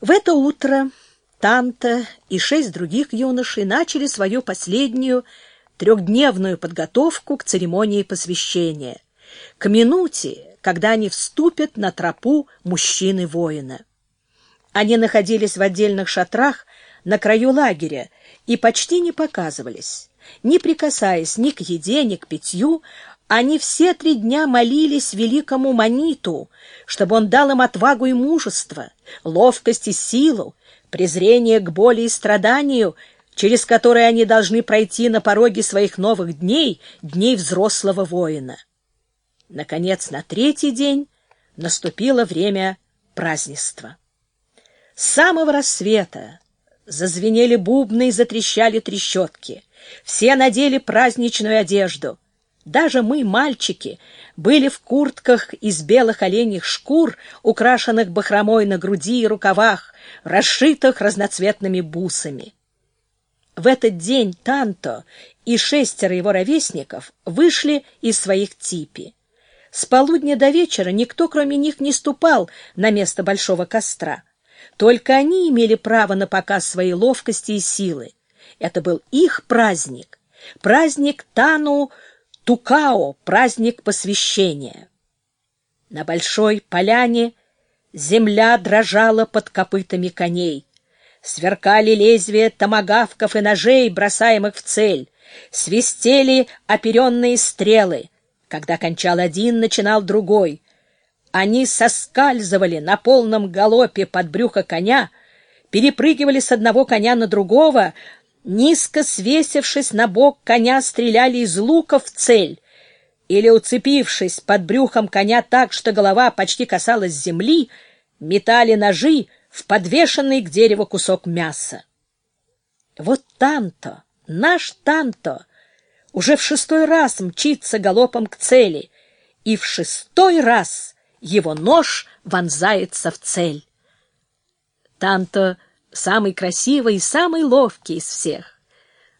В это утро Танта и шесть других юношей начали свою последнюю трехдневную подготовку к церемонии посвящения, к минуте, когда они вступят на тропу мужчины-воина. Они находились в отдельных шатрах на краю лагеря и почти не показывались. Не прикасаясь ни к еде, ни к питью, они все три дня молились великому Маниту, чтобы он дал им отвагу и мужество, ловкость и силу, презрение к боли и страданию, через которые они должны пройти на пороге своих новых дней, дней взрослого воина. Наконец, на третий день наступило время празднества. С самого рассвета зазвенели бубны и затрещали трещотки. Все надели праздничную одежду — даже мы, мальчики, были в куртках из белых оленьих шкур, украшенных бахромой на груди и рукавах, расшитых разноцветными бусами. В этот день Танто и шестеро его ровесников вышли из своих типи. С полудня до вечера никто, кроме них, не ступал на место большого костра. Только они имели право на показ своей ловкости и силы. Это был их праздник, праздник Тану Тукао — праздник посвящения. На большой поляне земля дрожала под копытами коней. Сверкали лезвия томагавков и ножей, бросаемых в цель. Свистели оперенные стрелы. Когда кончал один, начинал другой. Они соскальзывали на полном галопе под брюхо коня, перепрыгивали с одного коня на другого, низко свесившись на бок коня, стреляли из лука в цель, или, уцепившись под брюхом коня так, что голова почти касалась земли, метали ножи в подвешенный к дереву кусок мяса. Вот Танто, наш Танто, уже в шестой раз мчится галопом к цели, и в шестой раз его нож вонзается в цель. Танто самый красивый и самый ловкий из всех.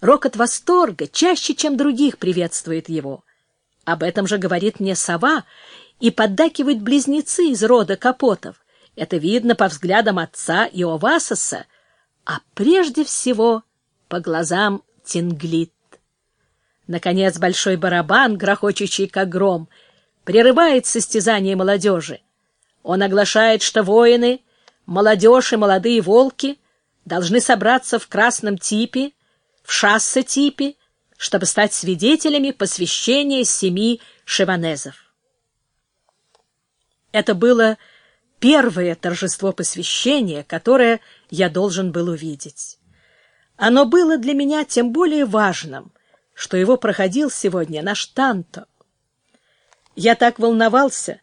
Рокот восторга чаще, чем других, приветствует его. Об этом же говорит мне сова, и поддакивают близнецы из рода Капотов. Это видно по взглядам отца и Овасоса, а прежде всего по глазам Тинглит. Наконец большой барабан, грохочущий как гром, прерывает состязание молодежи. Он оглашает, что воины — молодежь и молодые волки должны собраться в красном типе, в шассе-типе, чтобы стать свидетелями посвящения семи шиванезов. Это было первое торжество посвящения, которое я должен был увидеть. Оно было для меня тем более важным, что его проходил сегодня наш Танто. Я так волновался,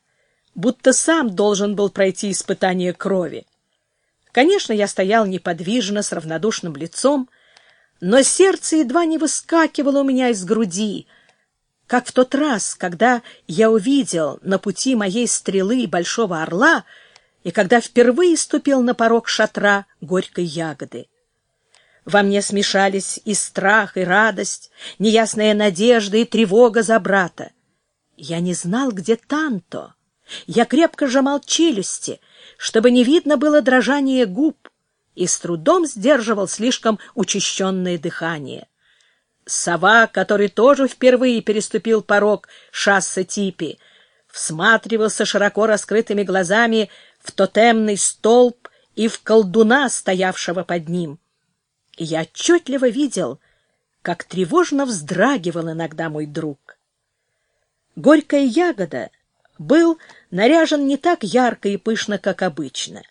будто сам должен был пройти испытание крови. Конечно, я стоял неподвижно, с равнодушным лицом, но сердце едва не выскакивало у меня из груди, как в тот раз, когда я увидел на пути моей стрелы большого орла и когда впервые ступил на порог шатра горькой ягоды. Во мне смешались и страх, и радость, неясная надежда и тревога за брата. Я не знал, где Танто. Я крепко сжимал челюсти — чтобы не видно было дрожание губ, и с трудом сдерживал слишком учащенное дыхание. Сова, который тоже впервые переступил порог шасса Типи, всматривался широко раскрытыми глазами в тотемный столб и в колдуна, стоявшего под ним. И я отчетливо видел, как тревожно вздрагивал иногда мой друг. Горькая ягода — был наряжен не так ярко и пышно, как обычно.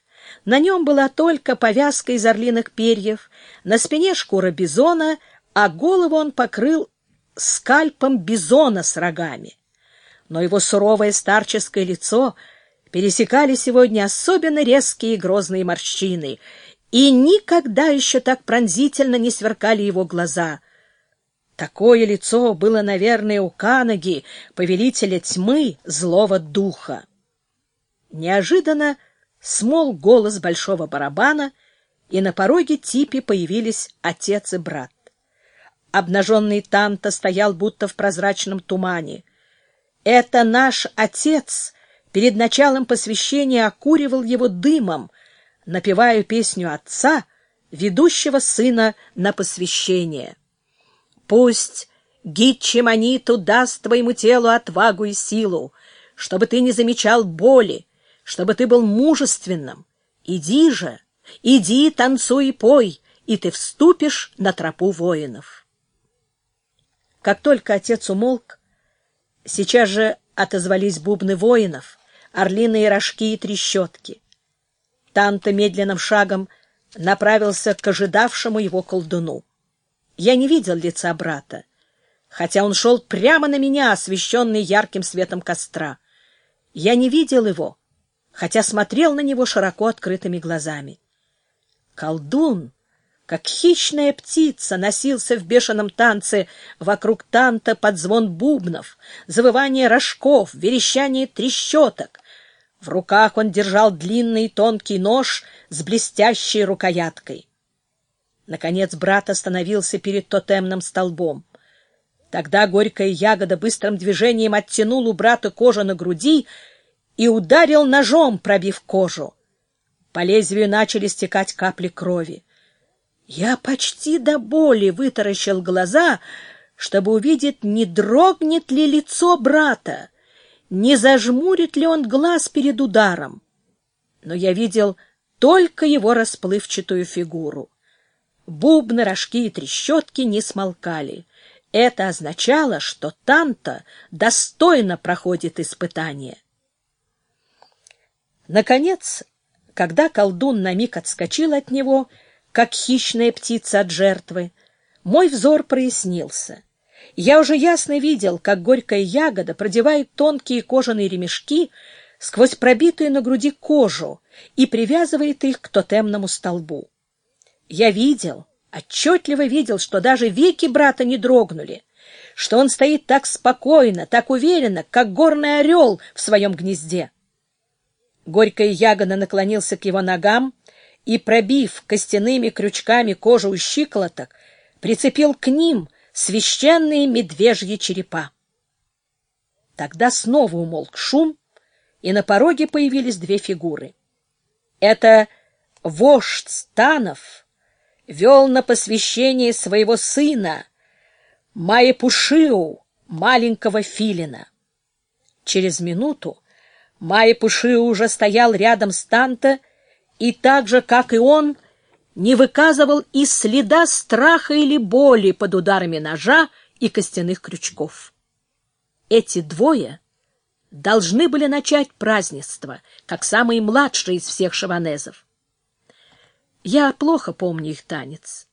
На нем была только повязка из орлиных перьев, на спине шкура бизона, а голову он покрыл скальпом бизона с рогами. Но его суровое старческое лицо пересекали сегодня особенно резкие и грозные морщины, и никогда еще так пронзительно не сверкали его глаза — Такое лицо было, наверное, у Канаги, повелителя тьмы, злого духа. Неожиданно смол голос большого барабана, и на пороге типи появились отец и брат. Обнаженный Танта стоял будто в прозрачном тумане. «Это наш отец!» Перед началом посвящения окуривал его дымом, напеваю песню отца, ведущего сына на посвящение. Пусть Гитчиманиту даст твоему телу отвагу и силу, чтобы ты не замечал боли, чтобы ты был мужественным. Иди же, иди, танцуй и пой, и ты вступишь на тропу воинов. Как только отец умолк, сейчас же отозвались бубны воинов, орлиные рожки и трещотки. Танто медленным шагом направился к ожидавшему его колдуну. Я не видел лица брата, хотя он шел прямо на меня, освещенный ярким светом костра. Я не видел его, хотя смотрел на него широко открытыми глазами. Колдун, как хищная птица, носился в бешеном танце вокруг танта под звон бубнов, завывание рожков, верещание трещоток. В руках он держал длинный тонкий нож с блестящей рукояткой. Наконец брат остановился перед тотемным столбом. Тогда горькая ягода быстрым движением оттянул у брата кожу на груди и ударил ножом, пробив кожу. По лезвию начали стекать капли крови. Я почти до боли вытаращил глаза, чтобы увидеть, не дрогнет ли лицо брата, не зажмурит ли он глаз перед ударом. Но я видел только его расплывчатую фигуру. Бубны, рожки и трещотки не смолкали. Это означало, что Танта достойно проходит испытание. Наконец, когда колдун на миг отскочил от него, как хищная птица от жертвы, мой взор прояснился. Я уже ясно видел, как горькая ягода продевает тонкие кожаные ремешки сквозь пробитую на груди кожу и привязывает их к тотемному столбу. Я видел, отчетливо видел, что даже веки брата не дрогнули, что он стоит так спокойно, так уверенно, как горный орел в своем гнезде. Горькая ягода наклонился к его ногам и, пробив костяными крючками кожу у щиколоток, прицепил к ним священные медвежьи черепа. Тогда снова умолк шум, и на пороге появились две фигуры. Это вождь станов вел на посвящение своего сына Маепушиу, маленького филина. Через минуту Маепушиу уже стоял рядом с Танто и так же, как и он, не выказывал и следа страха или боли под ударами ножа и костяных крючков. Эти двое должны были начать празднество, как самые младшие из всех шаванезов. Я плохо помню их танец.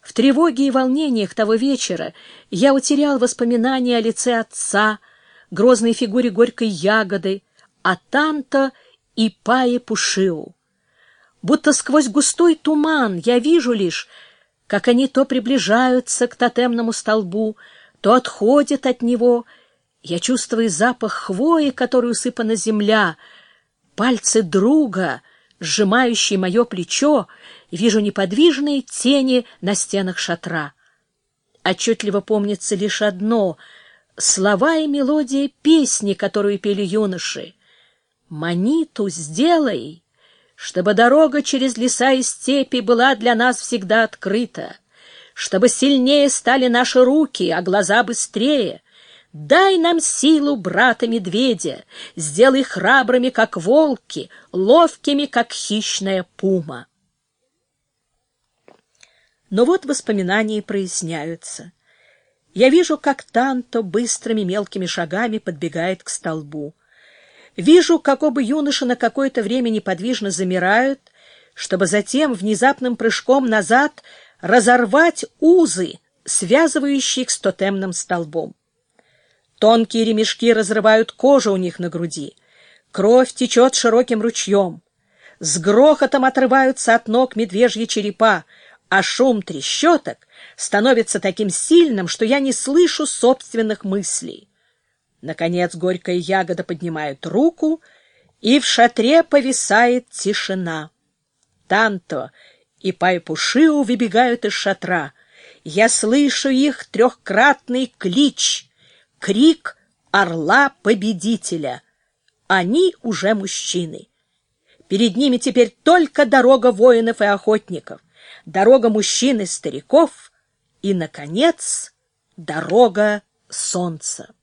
В тревоге и волнениях того вечера я утерял воспоминания о лице отца, грозной фигуре горькой ягоды, о Танто и Пае Пушиу. Будто сквозь густой туман я вижу лишь, как они то приближаются к тотемному столбу, то отходят от него. Я чувствую запах хвои, которой усыпана земля, пальцы друга, сжимающие мое плечо, вижу неподвижные тени на стенах шатра. Отчетливо помнится лишь одно — слова и мелодия песни, которую пели юноши. «Маниту сделай!» чтобы дорога через леса и степи была для нас всегда открыта, чтобы сильнее стали наши руки, а глаза быстрее. Дай нам силу брата-медведя, сделай храбрыми, как волки, ловкими, как хищная пума. Но вот воспоминания проясняются. Я вижу, как Танто быстрыми мелкими шагами подбегает к столбу. Вижу, как оба юноши на какое-то время неподвижно замирают, чтобы затем внезапным прыжком назад разорвать узы, связывающие их с тотемным столбом. Тонкие ремешки разрывают кожу у них на груди. Кровь течет широким ручьем. С грохотом отрываются от ног медвежьи черепа, а шум трещоток становится таким сильным, что я не слышу собственных мыслей. Наконец горькая ягода поднимает руку, и в шатре повисает тишина. Танто и Пайпушиу выбегают из шатра. Я слышу их трехкратный клич, крик орла-победителя. Они уже мужчины. Перед ними теперь только дорога воинов и охотников, дорога мужчин и стариков и, наконец, дорога солнца.